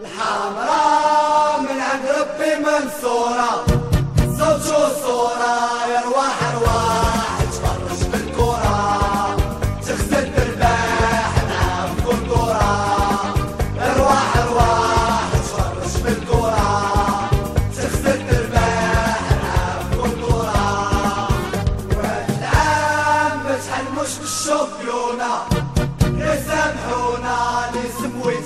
الحمراء من عند ربي منصورة صوت شو صورة يا ارواح ارواح تفرج بالكرة تغسل ترباح نعم كرة ارواح ارواح تفرج بالكرة تغسل ترباح نعم كرة والعام ما تحلموش بالشوفيونة يسامحونا لي سموي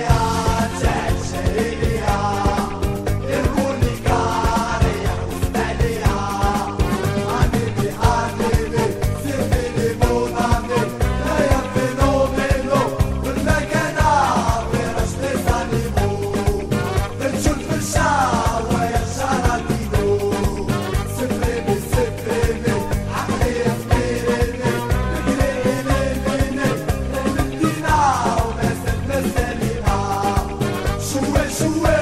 yeah. are. away.